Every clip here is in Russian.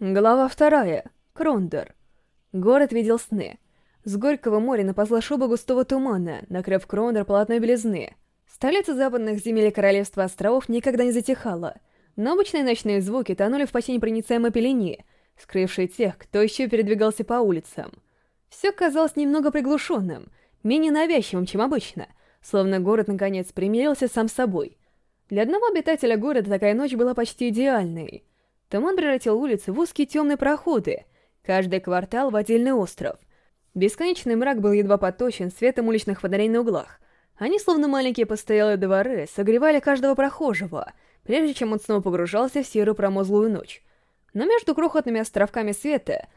Глава вторая. Крондер. Город видел сны. С горького моря напозла шуба густого тумана, накрыв Крондер плотной белизны. Столица западных земель и Королевства Островов никогда не затихала, но обычные ночные звуки тонули в почти непроницаемой пелене, скрывшей тех, кто еще передвигался по улицам. Все казалось немного приглушенным, менее навязчивым, чем обычно, словно город наконец примирился сам с собой. Для одного обитателя города такая ночь была почти идеальной — Туман превратил улицы в узкие темные проходы, каждый квартал в отдельный остров. Бесконечный мрак был едва поточен светом уличных фонарей на углах. Они, словно маленькие постоялые дворы, согревали каждого прохожего, прежде чем он снова погружался в серую промозглую ночь. Но между крохотными островками света,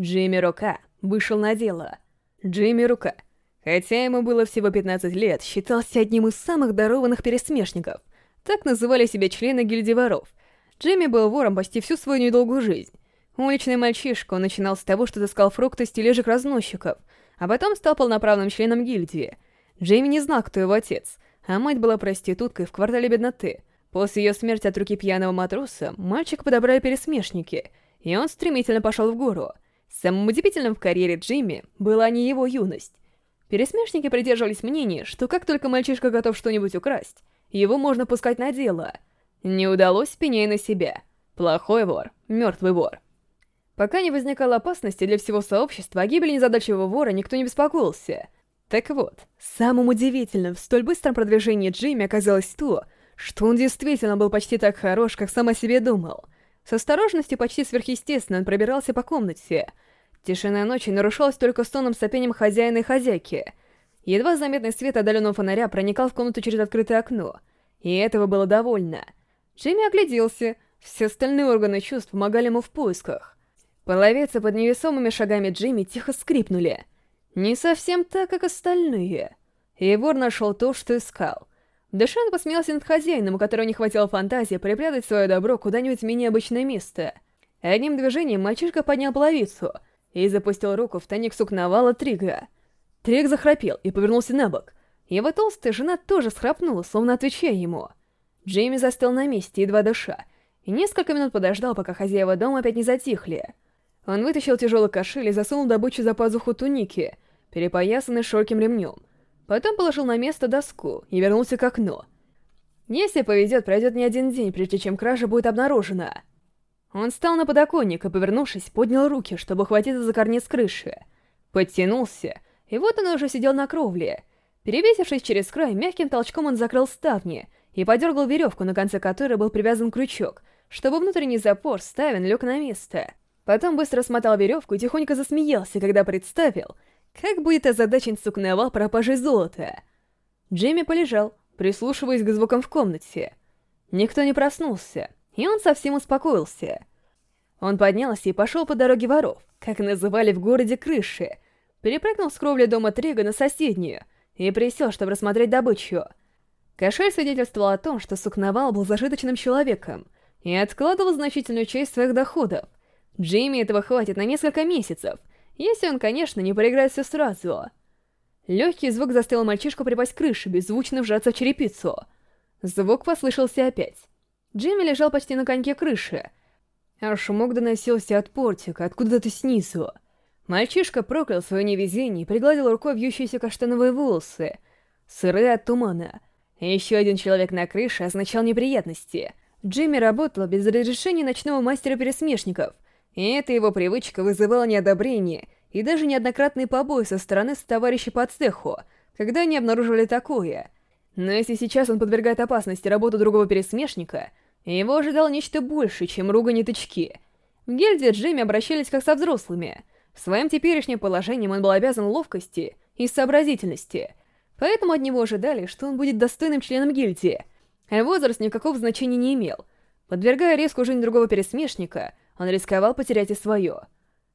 Джейми Рока вышел на дело. Джейми Рука, хотя ему было всего 15 лет, считался одним из самых дарованных пересмешников. Так называли себя члены гильдии воров. Джимми был вором почти всю свою недолгую жизнь. Уличный мальчишка, он начинал с того, что таскал фрукты с тележек разносчиков, а потом стал полноправным членом гильдии. Джимми не знал, кто его отец, а мать была проституткой в квартале бедноты. После ее смерти от руки пьяного матроса мальчик подобрали пересмешники, и он стремительно пошел в гору — Самым удивительным в карьере Джимми была не его юность. Пересмешники придерживались мнения, что как только мальчишка готов что-нибудь украсть, его можно пускать на дело. Не удалось, пеней на себя. Плохой вор, мертвый вор. Пока не возникала опасности для всего сообщества, о гибели незадачливого вора никто не беспокоился. Так вот, самым удивительным в столь быстром продвижении Джимми оказалось то, что он действительно был почти так хорош, как сам о себе думал — с осторожностью почти сверхъестественно он пробирался по комнате. Тишина ночи нарушалась только стоном сопением хозяина и хозяйки. Едва заметный свет отдаленного фонаря проникал в комнату через открытое окно. И этого было довольно. Джимми огляделся. Все остальные органы чувств помогали ему в поисках. Половицы под невесомыми шагами Джимми тихо скрипнули. Не совсем так, как остальные. И вор нашел то, что искал. Дэшан посмеялся над хозяином, у которого не хватило фантазии припрятать свое добро куда-нибудь в менее обычное место. Одним движением мальчишка поднял половицу — и запустил руку в тайник сукновала Трига. Триг захрапел и повернулся на бок. Его толстая жена тоже схрапнула, словно отвечая ему. Джейми застыл на месте, едва дыша, и несколько минут подождал, пока хозяева дома опять не затихли. Он вытащил тяжелый кошель и засунул добычу за пазуху туники, перепоясанной широким ремнем. Потом положил на место доску и вернулся к окну. Если повезет, пройдет не один день, прежде чем кража будет обнаружена. Он встал на подоконник и, повернувшись, поднял руки, чтобы хватиться за корнец крыши. Подтянулся, и вот он уже сидел на кровле. Перевесившись через край, мягким толчком он закрыл ставни и подергал веревку, на конце которой был привязан крючок, чтобы внутренний запор ставен лег на место. Потом быстро смотал веревку и тихонько засмеялся, когда представил, как будет это задача сукнова пропажи золота? Джимми полежал, прислушиваясь к звукам в комнате. Никто не проснулся, и он совсем успокоился. Он поднялся и пошел по дороге воров, как называли в городе крыши, перепрыгнул с кровли дома Трига на соседнюю и присел, чтобы рассмотреть добычу. Кошель свидетельствовал о том, что Сукновал был зажиточным человеком и откладывал значительную часть своих доходов. Джимми этого хватит на несколько месяцев — если он, конечно, не проиграет все сразу. Легкий звук заставил мальчишку припасть к крыше, беззвучно вжаться в черепицу. Звук послышался опять. Джимми лежал почти на коньке крыши, а шумок доносился от портика, откуда-то снизу. Мальчишка проклял свое невезение и пригладил рукой вьющиеся каштановые волосы, сырые от тумана. Еще один человек на крыше означал неприятности. Джимми работал без разрешения ночного мастера пересмешников, и эта его привычка вызывала неодобрение и даже неоднократные побои со стороны товарищей по цеху, когда они обнаруживали такое. Но если сейчас он подвергает опасности работу другого пересмешника — его ожидало нечто большее, чем ругань и тычки. В гильдии Джимми обращались как со взрослыми. В своем теперешнем положении он был обязан Он рисковал потерять и свое.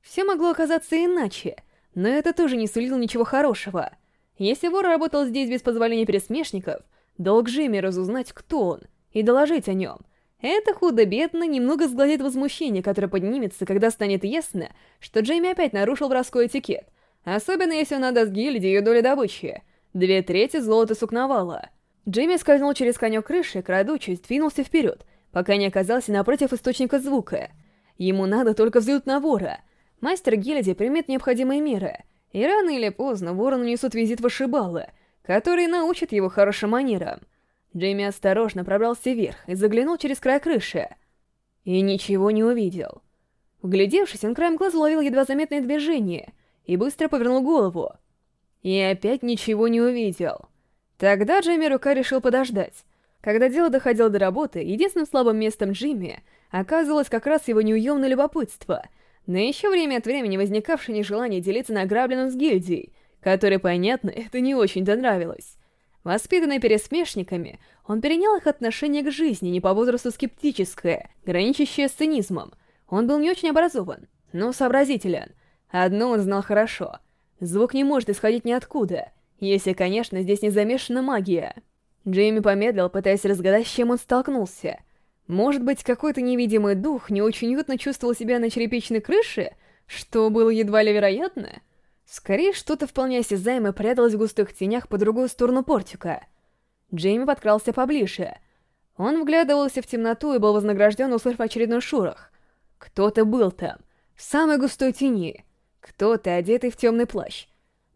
Все могло оказаться иначе, но это тоже не сулило ничего хорошего. Если вор работал здесь без позволения пересмешников, долг Джимми разузнать, кто он, и доложить о нем. Это худо-бедно немного сгладит возмущение, которое поднимется, когда станет ясно, что Джейми опять нарушил воровской этикет, особенно если он отдаст гильдии ее долю добычи. Две трети золота сукновала. Джейми скользнул через конек крыши, крадучись, двинулся вперед, пока не оказался напротив источника звука — Ему надо только взглянуть на вора. Мастер гильдии примет необходимые меры. И рано или поздно вору нанесут визит в вышибалы, который научит его хорошим манерам. Джимми осторожно пробрался вверх и заглянул через край крыши. И ничего не увидел. Вглядевшись, он краем глаза ловил едва заметное движение и быстро повернул голову. И опять ничего не увидел. Тогда Джимми рука решил подождать. Когда дело доходило до работы, единственным слабым местом Джимми — Оказывалось, как раз его неуемное любопытство. Но еще время от времени возникавшее нежелание делиться награбленным с гильдией, которой, понятно, это не очень-то нравилось. Воспитанный пересмешниками, он перенял их отношение к жизни не по возрасту скептическое, граничащее с цинизмом. Он был не очень образован, но сообразителен. Одно он знал хорошо. Звук не может исходить ниоткуда, если, конечно, здесь не замешана магия. Джейми помедлил, пытаясь разгадать, с чем он столкнулся — может быть, какой-то невидимый дух не очень уютно чувствовал себя на черепичной крыше, что было едва ли вероятно? Скорее, что-то вполне осязаемо пряталось в густых тенях по другую сторону портика. Джейми подкрался поближе. Он вглядывался в темноту и был вознагражден, услышав очередной шурах. Кто-то был там, в самой густой тени. Кто-то, одетый в темный плащ.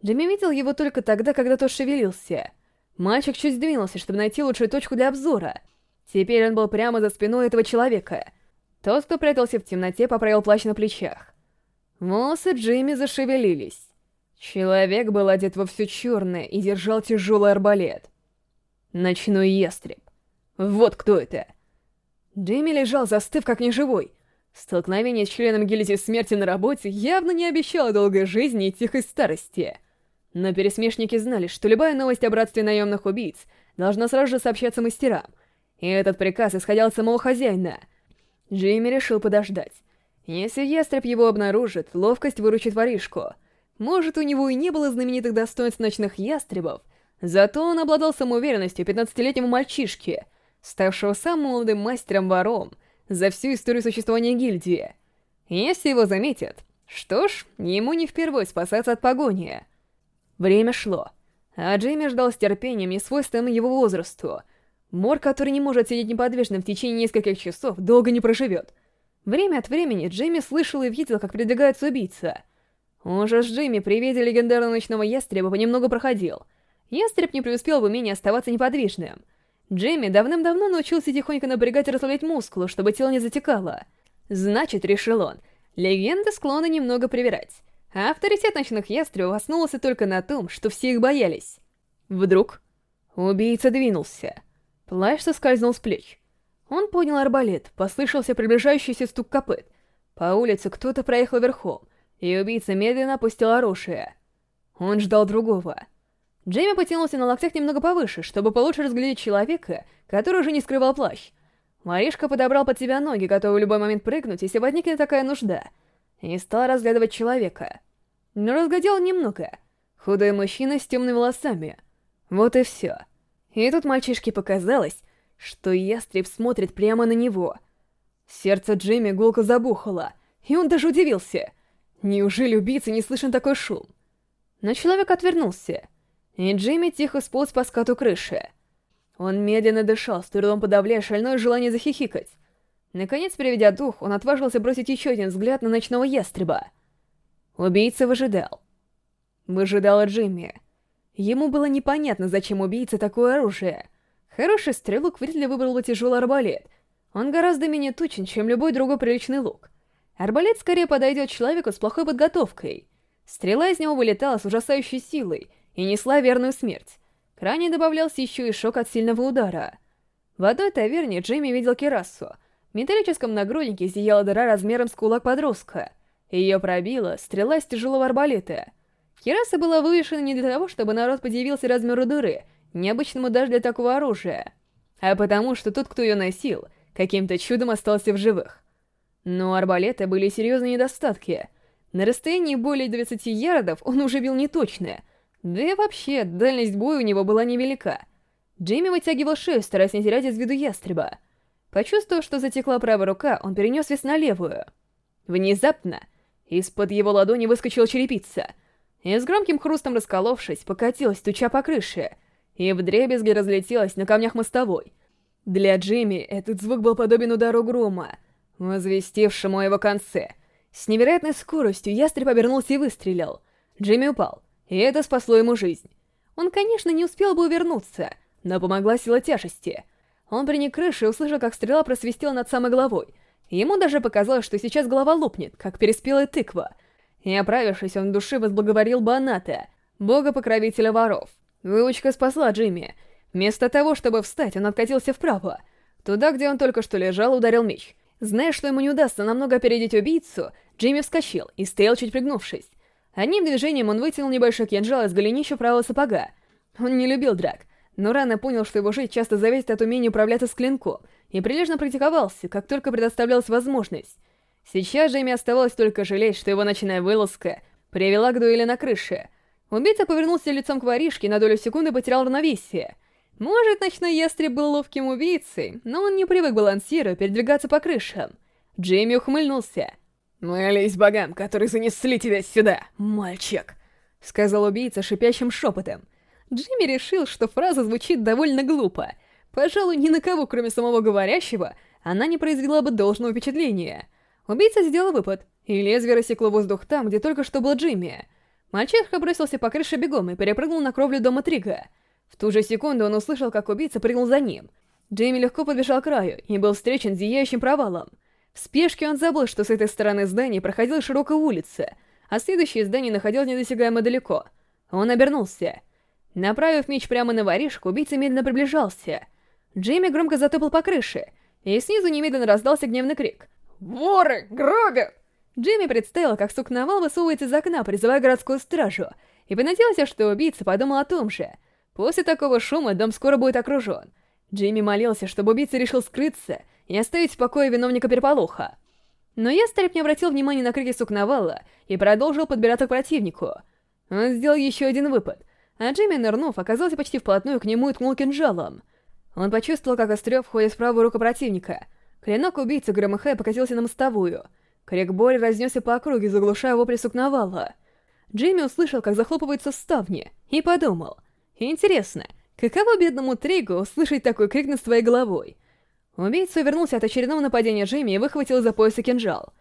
Джейми видел его только тогда, когда тот шевелился. Мальчик чуть сдвинулся, чтобы найти лучшую точку для обзора — Теперь он был прямо за спиной этого человека. Тот, кто прятался в темноте, поправил плащ на плечах. Мосс Джимми зашевелились. Человек был одет во все черное и держал тяжелый арбалет. Ночной ястреб. Вот кто это. Джимми лежал, застыв как неживой. Столкновение с членом гильдии смерти на работе явно не обещало долгой жизни и тихой старости. Но пересмешники знали, что любая новость о братстве наемных убийц должна сразу же сообщаться мастерам, и этот приказ исходил от самого хозяина. Джимми решил подождать. Если ястреб его обнаружит, ловкость выручит воришку. Может, у него и не было знаменитых достоинств ночных ястребов, зато он обладал самоуверенностью 15-летнего мальчишки, ставшего самым молодым мастером-вором за всю историю существования гильдии. Если его заметят, что ж, ему не впервые спасаться от погони. Время шло, а Джимми ждал с терпением, свойственным его возрасту — Мор, который не может сидеть Плащ соскользнул с плеч. Он поднял арбалет, послышался приближающийся стук копыт. По улице кто-то проехал верхом, и убийца медленно опустил оружие. Он ждал другого. Джейми потянулся на локтях немного повыше, чтобы получше разглядеть человека, который уже не скрывал плащ. Маришка подобрал под себя ноги, готовый в любой момент прыгнуть, если возникнет такая нужда, и стал разглядывать человека. Но разглядел немного. Худой мужчина с темными волосами. Вот и все. И тут мальчишке показалось, что ястреб смотрит прямо на него. Сердце Джимми гулко забухало, и он даже удивился. Неужели убийца не слышен такой шум? Но человек отвернулся, и Джимми тихо сполз по скату крыши. Он медленно дышал, с трудом подавляя шальное желание захихикать. Наконец, приведя дух, он отважился бросить еще один взгляд на ночного ястреба. Убийца выжидал. Выжидала Джимми. Ему было непонятно, зачем убийце такое оружие. Хороший стрелок вряд ли выбрал бы тяжелый арбалет. Он гораздо менее тучен, чем любой другой приличный лук. Арбалет скорее подойдет человеку с плохой подготовкой. Стрела из него вылетала с ужасающей силой и несла верную смерть. К ране добавлялся еще и шок от сильного удара. В одной таверне Джейми видел Керасу. В металлическом нагруднике зияла дыра размером с кулак подростка. Ее пробила стрела из тяжелого арбалета — Кираса была вывешена не для того, чтобы народ подивился размеру дыры, необычному даже для такого оружия, а потому что тот, кто ее носил, каким-то чудом остался в живых. Но у арбалета были серьезные недостатки. На расстоянии более 20 ярдов он уже бил неточно, да и вообще дальность боя у него была невелика. Джимми вытягивал шею, стараясь не терять из виду ястреба. Почувствовав, что затекла правая рука, он перенес вес на левую. Внезапно из-под его ладони выскочила черепица — и с громким хрустом расколовшись, покатилась, туча по крыше, и вдребезги разлетелась на камнях мостовой. Для Джимми этот звук был подобен удару грома, возвестившему его конце. С невероятной скоростью ястреб обернулся и выстрелил. Джимми упал, и это спасло ему жизнь. Он, конечно, не успел бы увернуться, но помогла сила тяжести. Он приник крышу и услышал, как стрела просвистела над самой головой. Ему даже показалось, что сейчас голова лопнет, как переспелая тыква — и, оправившись, он души возблаговорил Баната, бога-покровителя воров. Выучка спасла Джимми. Вместо того, чтобы встать, он откатился вправо. Туда, где он только что лежал, ударил меч. Зная, что ему не удастся намного опередить убийцу, Джимми вскочил и стоял, чуть пригнувшись. Одним движением он вытянул небольшой кинжал из голенища правого сапога. Он не любил драк, но рано понял, что его жизнь часто зависит от умения управляться с клинком, и прилежно практиковался, как только предоставлялась возможность. Сейчас же им оставалось только жалеть, что его ночная вылазка привела к дуэли на крыше. Убийца повернулся лицом к воришке и на долю секунды потерял равновесие. Может, ночной ястреб был ловким убийцей, но он не привык балансировать передвигаться по крышам. Джейми ухмыльнулся. «Молись богам, которые занесли тебя сюда, мальчик!» — сказал убийца шипящим шепотом. Джимми решил, что фраза звучит довольно глупо. Пожалуй, ни на кого, кроме самого говорящего, она не произвела бы должного впечатления — Убийца сделал выпад, и лезвие рассекло воздух там, где только что был Джимми. Воры! Грабят!» Джимми представил, как сукновал высовывается из окна, призывая городскую стражу, и понадеялся, что убийца подумал о том же. После такого шума дом скоро будет окружен. Джимми молился, чтобы убийца решил скрыться и оставить в покое виновника переполоха. Но ястреб не обратил внимания на крики сукновала и продолжил подбираться к противнику. Он сделал еще один выпад, а Джимми, нырнув, оказался почти вплотную к нему и ткнул кинжалом. Он почувствовал, как острё входит в правую руку противника — Клинок убийцы громыхая покатился на мостовую. Крик боли разнесся по округе, заглушая вопли сукновала. Джимми услышал, как захлопываются ставни, и подумал. Интересно, каково бедному Тригу услышать такой крик над своей головой? Убийца увернулся от очередного нападения Джимми и выхватил из-за пояса кинжал.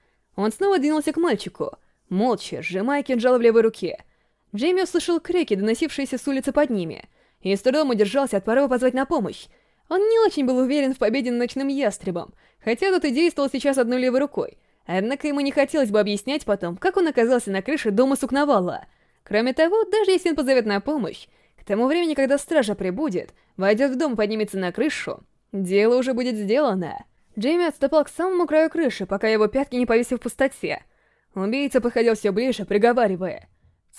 Он не очень был уверен в победе над ночным ястребом, хотя тот и действовал сейчас одной левой рукой. Однако ему не хотелось бы объяснять потом, как он оказался на крыше дома Сукновала. Кроме того, даже если он позовет на помощь, к тому времени, когда стража прибудет, войдет в дом поднимется на крышу, дело уже будет сделано. Джейми отступал к самому краю крыши, пока его пятки не повисли в пустоте. Убийца подходил все ближе, приговаривая.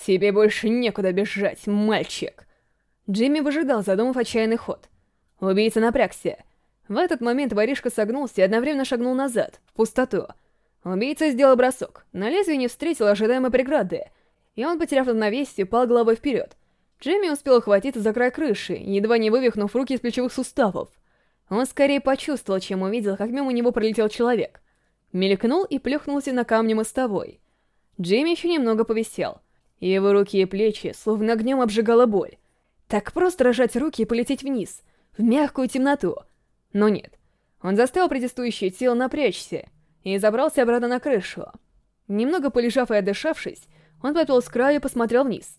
«Тебе больше некуда бежать, мальчик!» Джимми выжидал, задумав отчаянный ход. Убийца напрягся. В этот момент воришка согнулся и одновременно шагнул назад, в пустоту. Убийца сделал бросок, но лезвие не встретило ожидаемой преграды, и он, потеряв равновесие, пал головой вперед. Джимми успел ухватиться за край крыши, едва не вывихнув руки из плечевых суставов. Он скорее почувствовал, чем увидел, как мимо него пролетел человек. Мелькнул и плюхнулся на камне мостовой. Джимми еще немного повисел. Его руки и плечи словно огнем обжигала боль. Так просто рожать руки и полететь вниз — в мягкую темноту. Но нет. Он заставил протестующее тело напрячься и забрался обратно на крышу. Немного полежав и отдышавшись, он подполз с краю и посмотрел вниз.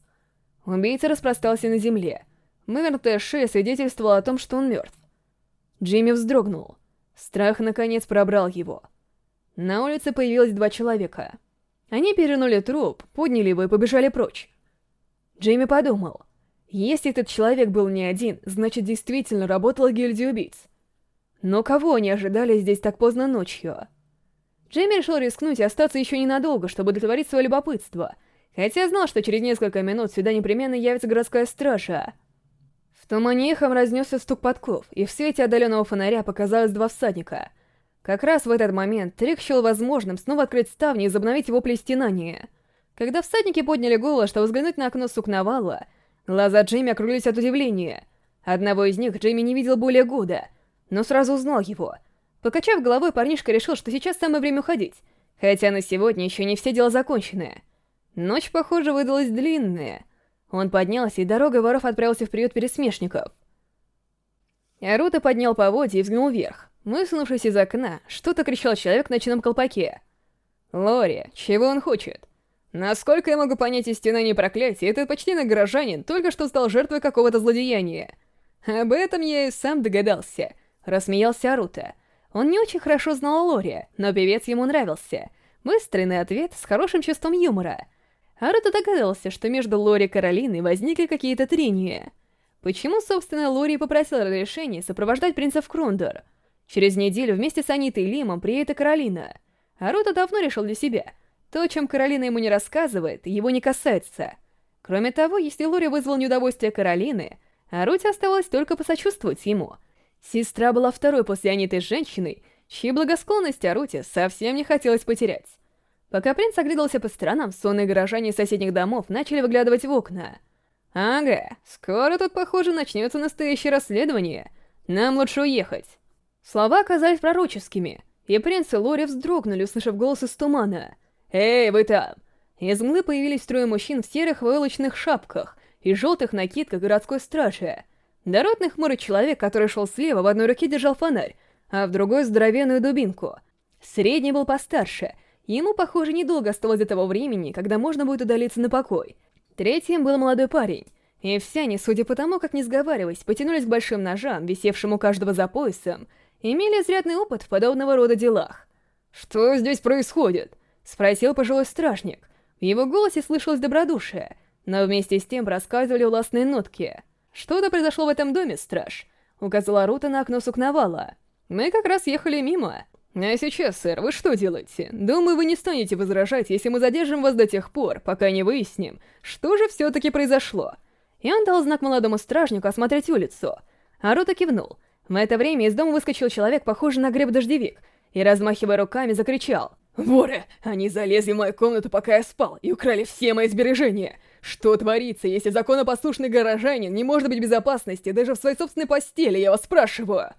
Убийца распростался на земле. Вывернутая шея свидетельствовала о том, что он мертв. Джимми вздрогнул. Страх, наконец, пробрал его. На улице появилось два человека. Они перенули труп, подняли его и побежали прочь. Джимми подумал — если этот человек был не один, значит действительно работала гильдия убийц. Но кого они ожидали здесь так поздно ночью? Джейми решил рискнуть и остаться еще ненадолго, чтобы удовлетворить свое любопытство, хотя знал, что через несколько минут сюда непременно явится городская стража. В тумане эхом разнесся стук подков, и в свете отдаленного фонаря показалось два всадника. Как раз в этот момент Трик счел возможным снова открыть ставни и возобновить его плестинание. Когда всадники подняли голову, чтобы взглянуть на окно сукновала, Глаза Джейми округлились от удивления. Одного из них Джейми не видел более года, но сразу узнал его. Покачав головой, парнишка решил, что сейчас самое время уходить, хотя на сегодня еще не все дела закончены. Ночь, похоже, выдалась длинная. Он поднялся, и дорогой воров отправился в приют пересмешников. Арута поднял поводья и взглянул вверх. Высунувшись из окна, что-то кричал человек в ночном колпаке. «Лори, чего он хочет?» Насколько я могу понять из стенания проклятия, этот почти награжданин только что стал жертвой какого-то злодеяния. Об этом я и сам догадался. Рассмеялся Арута. Он не очень хорошо знал Лори, но певец ему нравился. Быстрый ответ с хорошим чувством юмора. Арута догадался, что между Лори и Каролиной возникли какие-то трения. Почему, собственно, Лори попросил разрешения сопровождать принца в Крундор? Через неделю вместе с Анитой и Лимом приедет и Каролина. Арута давно решил для себя — то, о чем Каролина ему не рассказывает, его не касается. Кроме того, если Лори вызвал неудовольствие Каролины, а Рути оставалось только посочувствовать ему. Сестра была второй после Аниты женщиной, чьи благосклонность Арути совсем не хотелось потерять. Пока принц оглядывался по сторонам, сонные горожане соседних домов начали выглядывать в окна. «Ага, скоро тут, похоже, «Эй, вы там!» Из мглы появились трое мужчин в серых войлочных шапках и желтых накидках городской стражи. Дородный хмурый человек, который шел слева, в одной руке держал фонарь, а в другой — здоровенную дубинку. Средний был постарше. Ему, похоже, недолго осталось до того времени, когда можно будет удалиться на покой. Третьим был молодой парень. И все они, судя по тому, как не сговариваясь, потянулись к большим ножам, висевшим у каждого за поясом, имели изрядный опыт в подобного рода делах. «Что здесь происходит?» Спросил пожилой стражник. В его голосе слышалось добродушие, но вместе с тем рассказывали властные нотки. «Что-то произошло в этом доме, страж», — указала Рута на окно сукновала. «Мы как раз ехали мимо». «А сейчас, сэр, вы что делаете? Думаю, вы не станете возражать, если мы задержим вас до тех пор, пока не выясним, что же все-таки произошло». И он дал знак молодому стражнику осмотреть улицу. А Рута кивнул. В это время из дома выскочил человек, похожий на греб-дождевик, и, размахивая руками, закричал. «Воры! Они залезли в мою комнату, пока я спал, и украли все мои сбережения! Что творится, если законопослушный горожанин не может быть в безопасности даже в своей собственной постели, я вас спрашиваю?»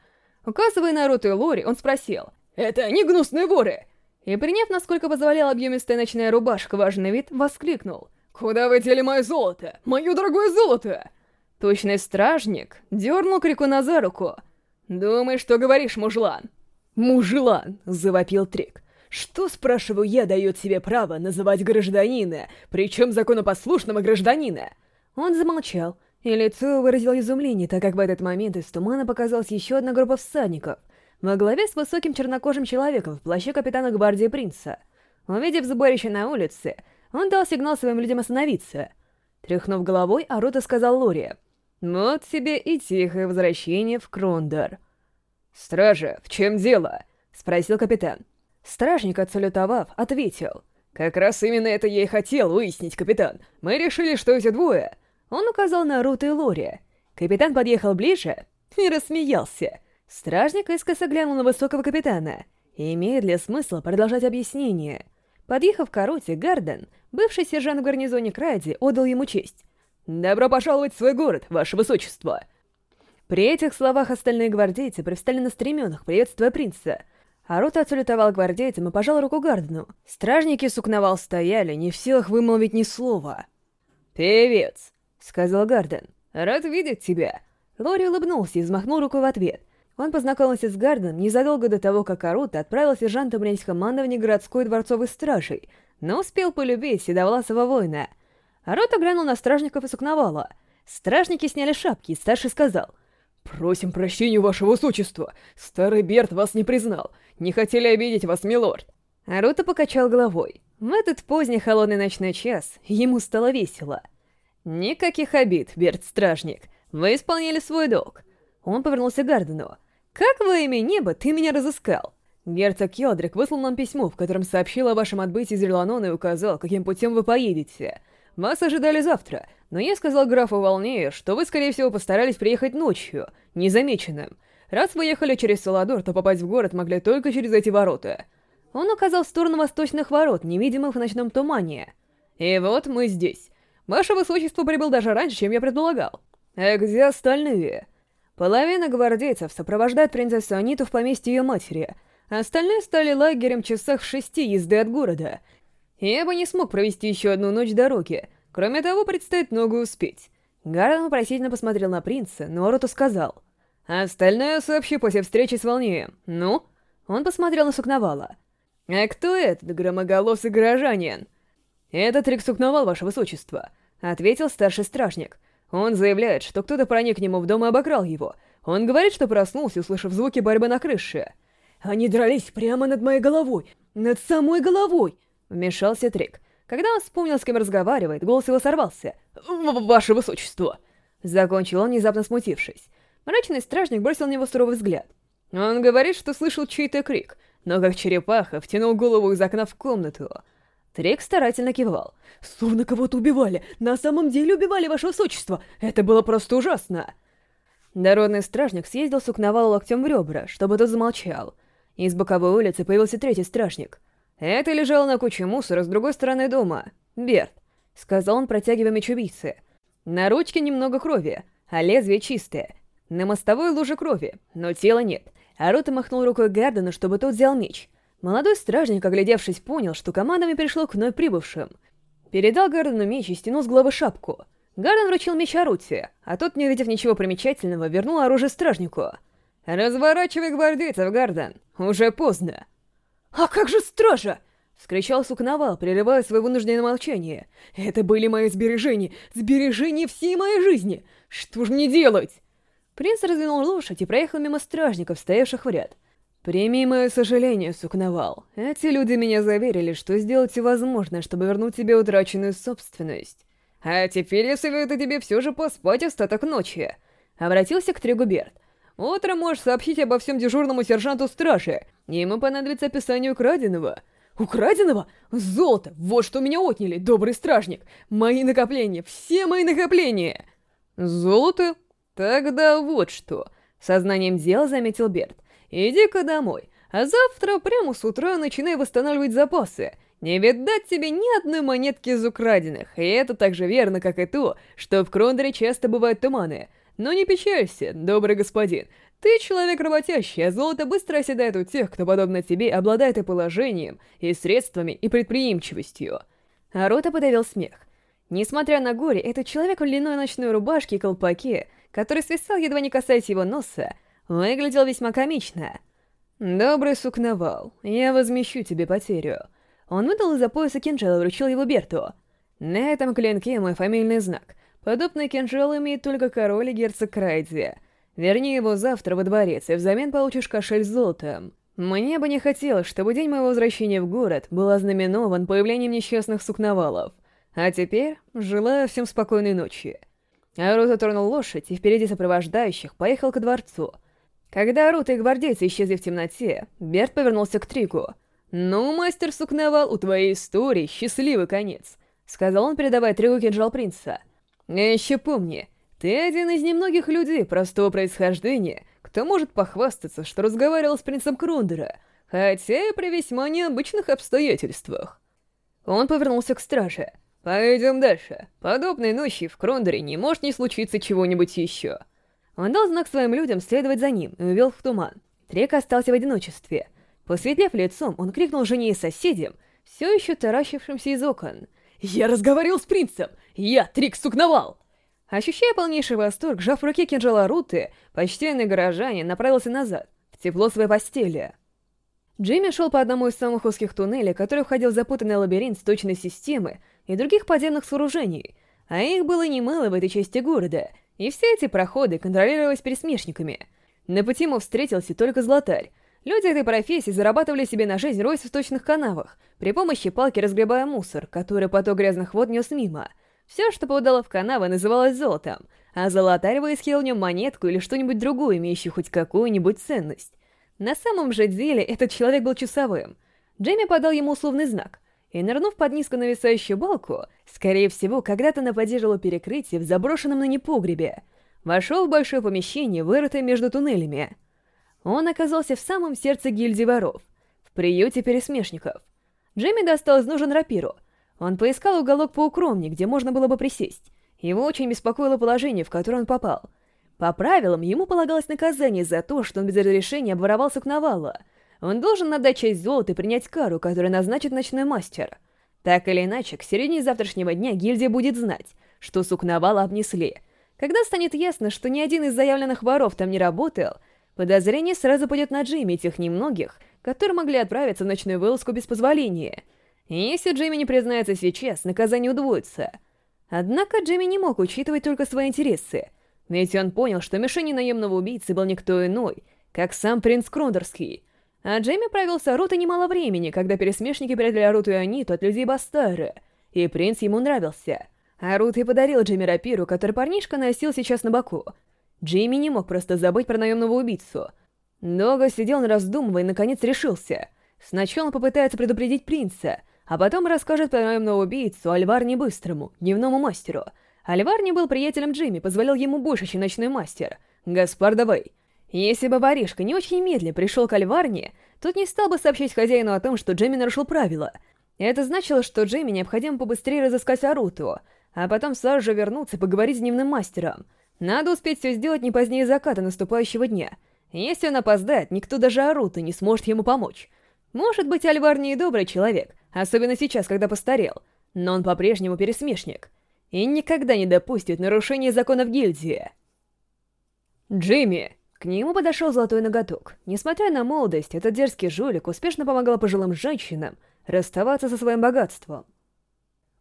Указывая на Роту и Лори, он спросил, «Это не гнусные воры!» И приняв, насколько позволяла объемистая ночная рубашка важный вид, воскликнул, «Куда вы дели мое золото? Мое дорогое золото!» Точный стражник дернул крикуна за руку. «Думаешь, что говоришь, мужлан?» «Мужлан!» — завопил Трик. Что, спрашиваю я, дает себе право называть гражданина, причем законопослушного гражданина? Он замолчал, и лицо выразило изумление, так как в этот момент из тумана показалась еще одна группа всадников, во главе с высоким чернокожим человеком в плаще капитана гвардии принца. Увидев сборище на улице, он дал сигнал своим людям остановиться. Тряхнув головой, Арута сказал Лори, «Вот тебе и тихое возвращение в Крондар». «Стража, в чем дело?» — спросил капитан. Стражник отсалютовав, ответил. «Как раз именно это я и хотел выяснить, капитан. Мы решили, что эти двое...» Он указал на Рут и Лори. Капитан подъехал ближе и рассмеялся. Стражник искоса глянул на высокого капитана. Имеет ли смысл продолжать объяснение? Подъехав к Руте Гарден, бывший сержант в гарнизоне Кради, отдал ему честь. «Добро пожаловать в свой город, ваше высочество!» При этих словах остальные гвардейцы привстали на стременах, приветствуя принца — Арут отсалютовал гвардейцам и пожал руку Гардену. Стражники сукновал стояли, не в силах вымолвить ни слова. «Певец!» — сказал Гарден. «Рад видеть тебя!» Лори улыбнулся и взмахнул рукой в ответ. Он познакомился с Гарденом незадолго до того, как Арут отправил сержанта принять командование городской дворцовой стражей, но успел полюбить седовласого воина. Арут оглянул на стражников и сукновала. Стражники сняли шапки, и старший сказал — «Просим прощения, ваше высочество! Старый Берт вас не признал! Не хотели обидеть вас, милорд!» Арута покачал головой. В этот поздний холодный ночной час ему стало весело. «Никаких обид, Берт-стражник. Вы исполнили свой долг». Он повернулся к Гардену. «Как во имя неба ты меня разыскал?» Герцог Келдрик выслал нам письмо, в котором сообщил о вашем отбытии из Ирланона и указал, каким путем вы поедете. Вас ожидали завтра, но я сказал графу волнее, что вы, скорее всего, постарались приехать ночью, незамеченным. Раз вы ехали через Саладор, то попасть в город могли только через эти ворота. Он указал в сторону восточных ворот, невидимых в ночном тумане. И вот мы здесь. Ваше высочество прибыл даже раньше, чем я предполагал. А где остальные? Половина гвардейцев сопровождает принцессу Аниту в поместье ее матери. Остальные стали лагерем часах в шести езды от города. Я бы не смог провести еще одну ночь дороги, Кроме того, предстоит многое успеть. Гарн вопросительно посмотрел на принца, но Ротус сказал. «А «Остальное сообщи после встречи с Волнеем. Ну?» Он посмотрел на Сукновала. «А кто этот громоголосый горожанин?» «Этот Рик Сукновал, ваше высочество», — ответил старший стражник. «Он заявляет, что кто-то проник к нему в дом и обокрал его. Он говорит, что проснулся, услышав звуки борьбы на крыше». «Они дрались прямо над моей головой! Над самой головой!» — вмешался Трик. Когда он вспомнил, с кем разговаривает, голос его сорвался. «Ваше высочество!» Закончил он, внезапно смутившись. Мрачный стражник бросил на него суровый взгляд. Он говорит, что слышал чей-то крик, но как черепаха втянул голову из окна в комнату. Трик старательно кивал. «Словно кого-то убивали! На самом деле убивали, ваше высочество! Это было просто ужасно!» Дородный стражник съездил сукновал локтем в ребра, чтобы тот замолчал. Из боковой улицы появился третий стражник — это лежало на куче мусора с другой стороны дома. «Берт», — сказал он, протягивая мечубийцы. «На ручке немного крови, а лезвие чистое. На мостовой луже крови, но тела нет». Арута махнул рукой Гардену, чтобы тот взял меч. Молодой стражник, оглядевшись, понял, что командами пришло к вновь прибывшим. Передал Гардену меч и стянул с головы шапку. Гарден вручил меч Аруте, а тот, не увидев ничего примечательного, вернул оружие стражнику. «Разворачивай гвардейцев, Гарден! Уже поздно!» «А как же стража!» — вскричал Сукновал, прерывая свое вынужденное молчание. «Это были мои сбережения! Сбережения всей моей жизни! Что же мне делать?» Принц развернул лошадь и проехал мимо стражников, стоявших в ряд. «Прими мое сожаление, Сукновал. Эти люди меня заверили, что сделать возможное, чтобы вернуть тебе утраченную собственность. А теперь я советую тебе все же поспать остаток ночи!» Обратился к Трегуберт. Утром можешь сообщить обо всем дежурному сержанту стражи. Ему понадобится описание украденного». «Украденного? Золото! Вот что меня отняли, добрый стражник! Мои накопления! Все мои накопления!» «Золото? Тогда вот что!» — сознанием дела заметил Берт. «Иди-ка домой, а завтра прямо с утра начинай восстанавливать запасы. Не видать тебе ни одной монетки из украденных, и это так же верно, как и то, что в Крондере часто бывают туманы». Но не печалься, добрый господин. Ты человек работящий, а золото быстро оседает у тех, кто, подобно тебе, обладает и положением, и средствами, и предприимчивостью. Арота подавил смех. Несмотря на горе, этот человек в льняной ночной рубашке и колпаке, который свисал, едва не касаясь его носа, выглядел весьма комично. «Добрый сукновал, я возмещу тебе потерю». Он выдал из-за пояса кинжал и вручил его Берту. «На этом клинке мой фамильный знак — Подобные кинжал имеют только король и герцог Крайди. Верни его завтра во дворец, и взамен получишь кошель с золотом. Мне бы не хотелось, чтобы день моего возвращения в город был ознаменован появлением несчастных сукновалов. А теперь желаю всем спокойной ночи». Ару затронул лошадь и впереди сопровождающих поехал ко дворцу. Когда Арута и гвардейцы исчезли в темноте, Берт повернулся к Трику. «Ну, мастер Сукновал, у твоей истории счастливый конец», — сказал он, передавая Трику кинжал принца — а «Еще помни, ты один из немногих людей простого происхождения, кто может похвастаться, что разговаривал с принцем Крундера, хотя и при весьма необычных обстоятельствах». Он повернулся к страже. «Пойдем дальше. Подобной ночи в Крондере не может не случиться чего-нибудь еще». Он дал знак своим людям следовать за ним и увел в туман. Трек остался в одиночестве. Посветлев лицом, он крикнул жене и соседям, все еще таращившимся из окон — я разговаривал с принцем! Я Трик Сукновал!» Ощущая полнейший восторг, сжав в руке кинжала Руты, почтенный горожанин направился назад, в тепло своей постели. Джимми шел по одному из самых узких туннелей, который входил в запутанный лабиринт сточной системы и других подземных сооружений, а их было немало в этой части города, и все эти проходы контролировались пересмешниками. На пути ему встретился только Златарь, Люди этой профессии зарабатывали себе на жизнь рой в сточных канавах, при помощи палки разгребая мусор, который поток грязных вод нес мимо. Все, что попадало в канавы, называлось золотом, а золотарь выискивал в нем монетку или что-нибудь другое, имеющее хоть какую-нибудь ценность. На самом же деле этот человек был часовым. Джейми подал ему условный знак, и, нырнув под низко нависающую балку, скорее всего, когда-то она перекрытие в заброшенном на непогребе, вошел в большое помещение, вырытое между туннелями — Он оказался в самом сердце гильдии воров, в приюте пересмешников. Джейми достал из ножен рапиру, он поискал уголок поукромнее, где можно было бы присесть. Его очень беспокоило положение, в которое он попал. По правилам, ему полагалось наказание за то, что он без разрешения обворовался к навалу. Он должен отдать часть золота и принять кару, которую назначит ночной мастер. Так или иначе, к середине завтрашнего дня гильдия будет знать, что сукновала обнесли. Когда станет Подозрение сразу пойдет на Джимми тех немногих, которые могли отправиться в ночную вылазку без позволения. И если Джимми не признается сейчас, наказание удвоится. Однако Джимми не мог учитывать только свои интересы, ведь он понял, что мишенью наемного убийцы был никто иной, как сам принц Крондерский. А Джимми провел с Арутой немало времени, когда пересмешники прятали Аруту и Аниту от людей Бастары. и принц ему нравился. Арут и подарил Джимми рапиру, который парнишка носил сейчас на боку — Джейми не мог просто забыть про наемного убийцу. Долго сидел он раздумывая и, наконец, решился. Сначала он попытается предупредить принца, а потом расскажет про наемного убийцу Альварни Быстрому, дневному мастеру. Альварни был приятелем Джимми, позволял ему больше, чем ночной мастер. «Гаспар, давай!» Если бы воришка не очень медленно пришел к Альварни, тот не стал бы сообщить хозяину о том, что Джимми нарушил правила. Это значило, что Джимми необходимо побыстрее разыскать Аруту, а потом сразу же вернуться и поговорить с дневным мастером — надо успеть все сделать не позднее заката наступающего дня. Если он опоздает, никто даже и не сможет ему помочь. Может быть, Альвар не добрый человек, особенно сейчас, когда постарел, но он по-прежнему пересмешник и никогда не допустит нарушения законов гильдии. Джимми! К нему подошел золотой ноготок. Несмотря на молодость, этот дерзкий жулик успешно помогал пожилым женщинам расставаться со своим богатством.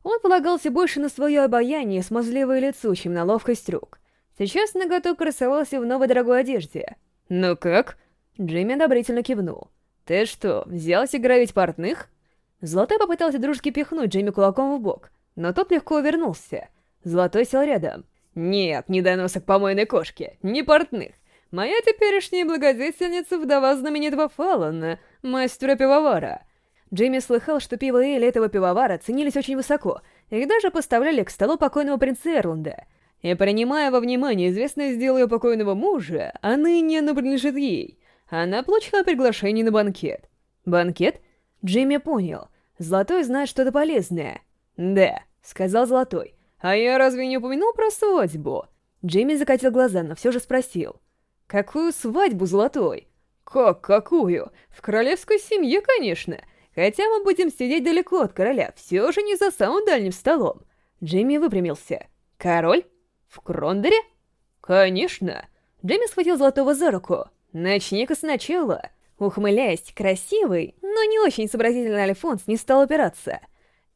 Он полагался больше на свое обаяние и смазливое лицо, чем на ловкость рук. Сейчас ноготок красовался в новой дорогой одежде. «Ну как?» Джимми одобрительно кивнул. «Ты что, взялся гравить портных?» Золотой попытался дружески пихнуть Джимми кулаком в бок, но тот легко увернулся. Золотой сел рядом. «Нет, не доносок помойной кошки, не портных. Моя теперешняя благодетельница — вдова знаменитого Фаллона, мастера пивовара». Джимми слыхал, что пиво Эйли этого пивовара ценились очень высоко, их даже поставляли к столу покойного принца Эрланда — и, принимая во внимание известность дела покойного мужа, а ныне она принадлежит ей. Она получила приглашение на банкет. Банкет? Джимми понял. Золотой знает что-то полезное. «Да», — сказал Золотой. «А я разве не упомянул про свадьбу?» Джимми закатил глаза, но все же спросил. «Какую свадьбу, Золотой?» «Как какую? В королевской семье, конечно. Хотя мы будем сидеть далеко от короля, все же не за самым дальним столом». Джимми выпрямился. «Король?» В Крондере? Конечно. Джейми схватил Золотого за руку. Начни-ка сначала. Ухмыляясь, красивый, но не очень сообразительный Альфонс не стал опираться.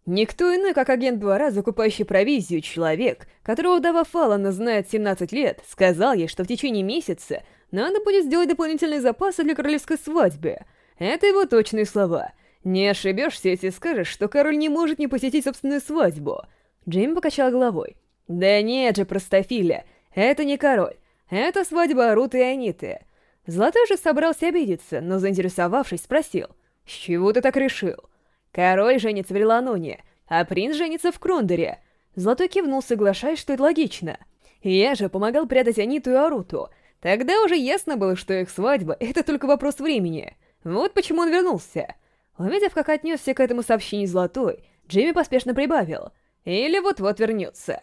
Никто иной, как агент двора, закупающий провизию, человек, которого вдова Фаллона знает 17 лет, сказал ей, что в течение месяца надо будет сделать дополнительные запасы для королевской свадьбы. Это его точные слова. Не ошибешься, если скажешь, что король не может не посетить собственную свадьбу. Джейми покачал головой. Да нет же, простофиля, это не король, это свадьба Аруты и Аниты. Золотой же собрался обидеться, но, заинтересовавшись, спросил, «С чего ты так решил?» «Король женится в Реланоне, а принц женится в Крондере». Золотой кивнул, соглашаясь, что это логично. «Я же помогал прятать Аниту и Аруту. Тогда уже ясно было, что их свадьба — это только вопрос времени. Вот почему он вернулся». Увидев, как отнесся к этому сообщению Золотой, Джимми поспешно прибавил. «Или вот-вот вернется».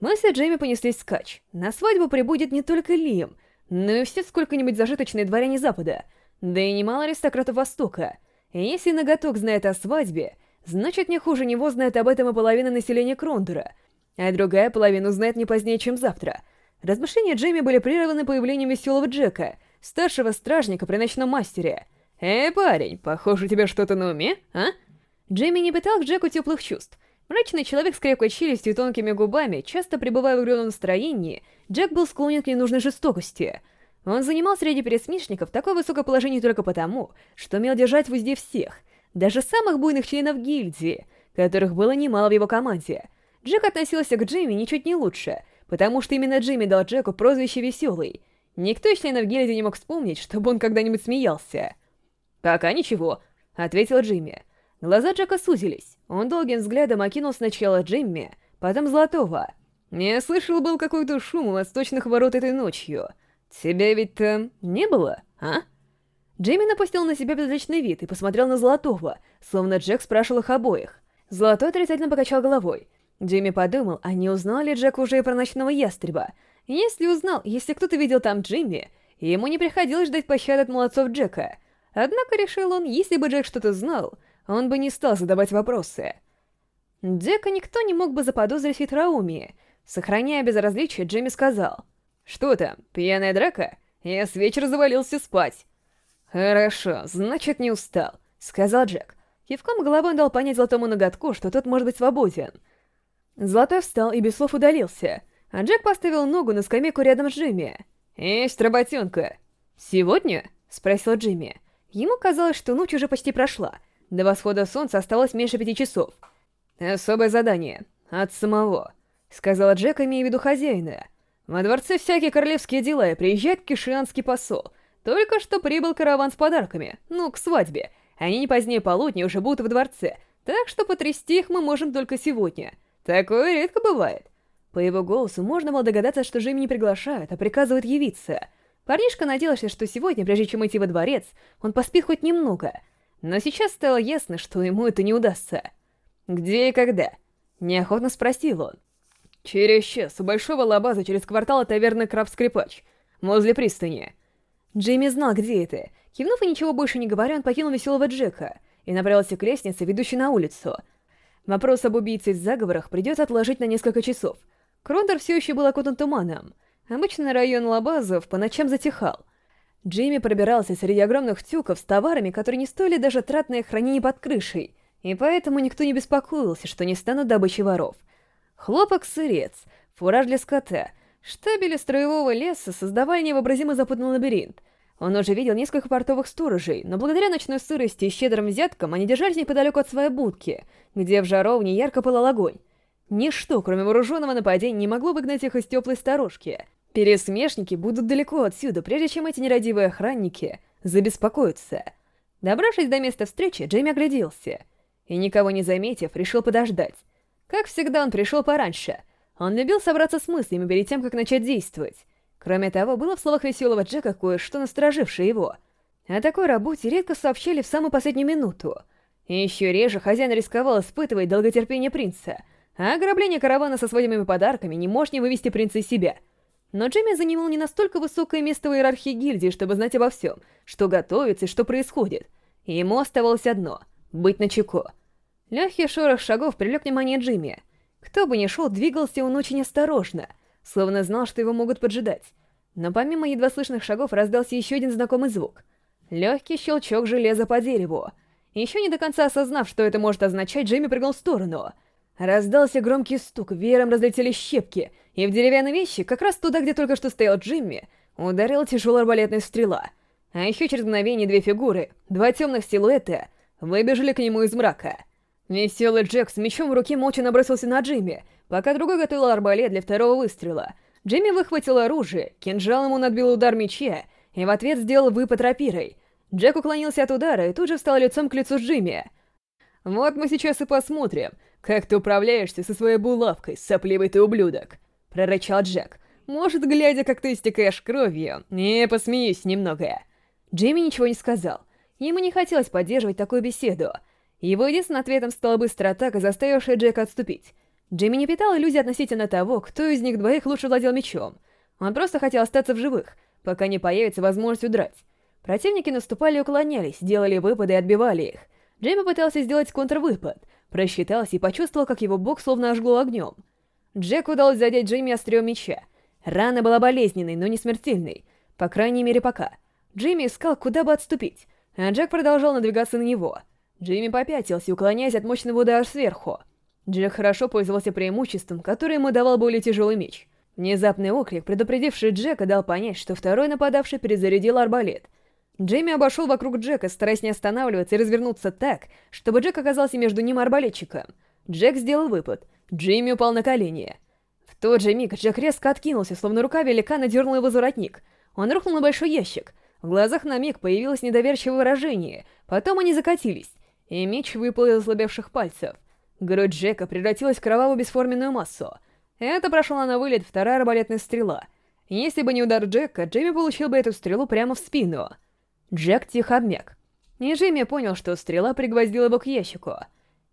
Мы с Джейми понеслись скач. На свадьбу прибудет не только Лим, но и все сколько-нибудь зажиточные дворяне Запада, да и немало аристократов Востока. И если Ноготок знает о свадьбе, значит, не хуже него знает об этом и половина населения Крондора, а другая половина узнает не позднее, чем завтра. Размышления Джейми были прерваны появлением веселого Джека, старшего стражника при ночном мастере. «Эй, парень, похоже, у тебя что-то на уме, а?» Джейми не питал к Джеку теплых чувств — Мрачный человек с крепкой челюстью и тонкими губами часто пребывая в угрюмом настроении, Джек был склонен к ненужной жестокости. Он занимал среди пересмешников такое высокое положение только потому, что умел держать в узде всех, даже самых буйных членов гильдии, которых было немало в его команде. Джек относился к Джимми ничуть не лучше, потому что именно Джимми дал Джеку прозвище «Веселый». Никто из членов гильдии не мог вспомнить, чтобы он когда-нибудь смеялся. «Пока ничего», — ответил Джимми. Глаза Джека сузились. Он Долгин взглядом окинул сначала Джимми, потом Золотого. Не слышал, был какой-то шум у восточных ворот этой ночью. Тебя ведь там не было, а?» Джимми напустил на себя безличный вид и посмотрел на Золотого, словно Джек спрашивал их обоих. Золотой отрицательно покачал головой. Джимми подумал, а не узнал ли Джек уже про ночного ястреба. Если узнал, если кто-то видел там Джимми, ему не приходилось ждать пощады от молодцов Джека. Однако решил он, если бы Джек что-то знал, он бы не стал задавать вопросы. Дека никто не мог бы заподозрить Витраумии. Сохраняя безразличие, Джимми сказал. «Что там, пьяная драка? Я с вечера завалился спать». «Хорошо, значит, не устал», — сказал Джек. Кивком головой он дал понять Золотому Ноготку, что тот может быть свободен. Золотой встал и без слов удалился, а Джек поставил ногу на скамейку рядом с Джимми. «Есть работенка!» «Сегодня?» — спросил Джимми. Ему казалось, что ночь уже почти прошла — До восхода солнца осталось меньше пяти часов. «Особое задание. От самого», — сказала Джек, имея в виду хозяина. «Во дворце всякие королевские дела, и приезжает кишианский посол. Только что прибыл караван с подарками, ну, к свадьбе. Они не позднее полудня уже будут в дворце, так что потрясти их но сейчас стало ясно, что ему это не удастся. «Где и когда?» — неохотно спросил он. «Через час, у большого лабаза через квартал таверны Краб-Скрипач, возле пристани». Джимми знал, где это. Кивнув и ничего больше не говоря, он покинул веселого Джека и направился к лестнице, ведущей на улицу. Вопрос об убийце и заговорах придется отложить на несколько часов. Крондор все еще был окутан туманом. Обычно район лабазов по ночам затихал, Джимми пробирался среди огромных тюков с товарами, которые не стоили даже тратное хранение под крышей, и поэтому никто не беспокоился, что не станут добычей воров. Хлопок-сырец, фураж для скота, штабели строевого леса создавали невообразимо запутанный лабиринт. Он уже видел несколько портовых сторожей, но благодаря ночной сырости и щедрым взяткам они держались неподалеку от своей будки, где в жаровне ярко пылал огонь. Ничто, кроме вооруженного нападения, не могло выгнать их из теплой сторожки — Пересмешники будут далеко отсюда, прежде чем эти нерадивые охранники забеспокоятся. Добравшись до места встречи, Джейми огляделся. И никого не заметив, решил подождать. Как всегда, он пришел пораньше. Он любил собраться с мыслями перед тем, как начать действовать. Кроме того, было в словах веселого Джека кое-что насторожившее его. О такой работе редко сообщали в самую последнюю минуту. И еще реже хозяин рисковал испытывать долготерпение принца, а ограбление каравана со свадебными подарками не может не вывести принца из себя — но Джимми занимал не настолько высокое место в иерархии гильдии, чтобы знать обо всем, что готовится и что происходит. ему оставалось одно — быть начеко. Легкий шорох шагов привлек внимание Джимми. Кто бы ни шел, двигался он очень осторожно, словно знал, что его могут поджидать. Но помимо едва слышных шагов раздался еще один знакомый звук. Легкий щелчок железа по дереву. Еще не до конца осознав, что это может означать, Джимми прыгнул в сторону — Раздался громкий стук, веером разлетели щепки, и в деревянные вещи, как раз туда, где только что стоял Джимми, ударила тяжелая арбалетная стрела. А еще через мгновение две фигуры, два темных силуэта, выбежали к нему из мрака. Веселый Джек с мечом в руке молча набросился на Джимми, пока другой готовил арбалет для второго выстрела. Джимми выхватил оружие, кинжал ему надбил удар меча, и в ответ сделал выпад рапирой. Джек уклонился от удара и тут же встал лицом к лицу Джимми — вот мы сейчас и посмотрим, как ты управляешься со своей булавкой, сопливый ты ублюдок!» — прорычал Джек. «Может, глядя, как ты истекаешь кровью, не посмеюсь немного». Джимми ничего не сказал. Ему не хотелось поддерживать такую беседу. Его единственным ответом стала быстрая атака, заставившая Джека отступить. Джимми не питал иллюзий относительно того, кто из них двоих лучше владел мечом. Он просто хотел остаться в живых, пока не появится возможность удрать. Противники наступали и уклонялись, делали выпады и отбивали их. Джейми попытался сделать контрвыпад, просчитался и почувствовал, как его бок словно ожгло огнем. Джеку удалось задеть Джейми острием меча. Рана была болезненной, но не смертельной. По крайней мере, пока. Джейми искал, куда бы отступить, а Джек продолжал надвигаться на него. Джейми попятился, уклоняясь от мощного удара сверху. Джек хорошо пользовался преимуществом, которое ему давал более тяжелый меч. Внезапный окрик, предупредивший Джека, дал понять, что второй нападавший перезарядил арбалет — Джейми обошел вокруг Джека, стараясь не останавливаться и развернуться так, чтобы Джек оказался между ним и арбалетчиком. Джек сделал выпад. Джейми упал на колени. В тот же миг Джек резко откинулся, словно рука великана дернула его за воротник. Он рухнул на большой ящик. В глазах на миг появилось недоверчивое выражение, потом они закатились, и меч выпал из ослабевших пальцев. Грудь Джека превратилась в кровавую бесформенную массу. Это прошла на вылет вторая арбалетная стрела. Если бы не удар Джека, Джейми получил бы эту стрелу прямо в спину — Джек тихо обмяк. Нежиме понял, что стрела пригвоздила его к ящику.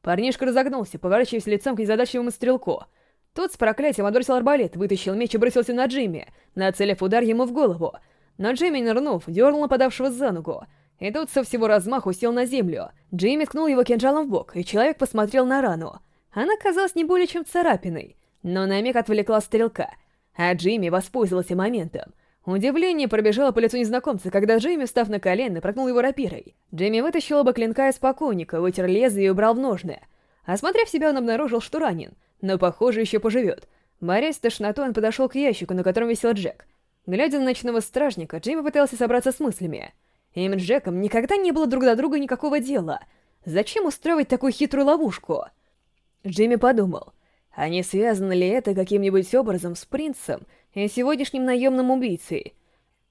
Парнишка разогнулся, поворачиваясь лицом к незадачливому стрелку. Тот с проклятием отбросил арбалет, вытащил меч и бросился на Джимми, нацелив удар ему в голову. Но Джимми, нырнув, дернул нападавшего за ногу. И тот со всего размаху сел на землю. Джимми ткнул его кинжалом в бок, и человек посмотрел на рану. Она казалась не более чем царапиной, но на миг отвлекла стрелка. А Джимми воспользовался моментом. Удивление пробежало по лицу незнакомца, когда Джейми, став на колено, прогнул его рапирой. Джейми вытащил оба клинка из покойника, вытер лезвие и убрал в ножны. Осмотрев себя, он обнаружил, что ранен, но, похоже, еще поживет. Борясь с тошнотой, он подошел к ящику, на котором висел Джек. Глядя на ночного стражника, Джейми пытался собраться с мыслями. Им с Джеком никогда не было друг до друга никакого дела. Зачем устраивать такую хитрую ловушку? Джейми подумал, а не связано ли это каким-нибудь образом с принцем, и сегодняшним наемным убийцей.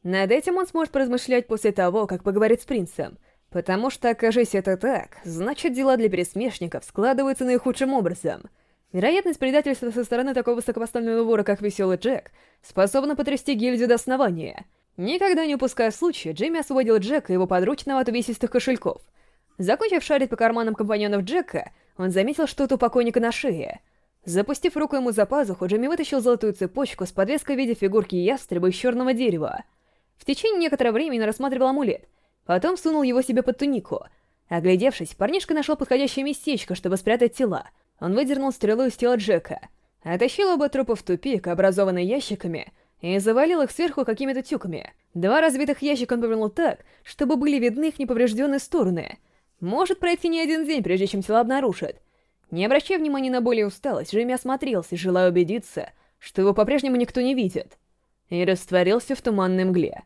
Над этим он сможет поразмышлять после того, как поговорит с принцем, потому что, окажись это так, значит дела для пересмешников складываются наихудшим образом. Вероятность предательства со стороны такого высокопоставленного вора, как Веселый Джек, способна потрясти гильдию до основания. Никогда не упуская случая, Джимми освободил Джека и его подручного от увесистых кошельков. Закончив шарить по карманам компаньонов Джека, он заметил что-то у покойника на шее — Запустив руку ему за пазуху, Джимми вытащил золотую цепочку с подвеской в виде фигурки ястреба из черного дерева. В течение некоторого времени рассматривал амулет, потом сунул его себе под тунику. Оглядевшись, парнишка нашел подходящее местечко, чтобы спрятать тела. Он выдернул стрелу из тела Джека, оттащил оба трупа в тупик, образованный ящиками, и завалил их сверху какими-то тюками. Два разбитых ящика он повернул так, чтобы были видны их неповрежденные стороны. Может пройти не один день, прежде чем тела обнаружат, не обращая внимания на более усталость, Джимми осмотрелся, желая убедиться, что его по-прежнему никто не видит, и растворился в туманной мгле.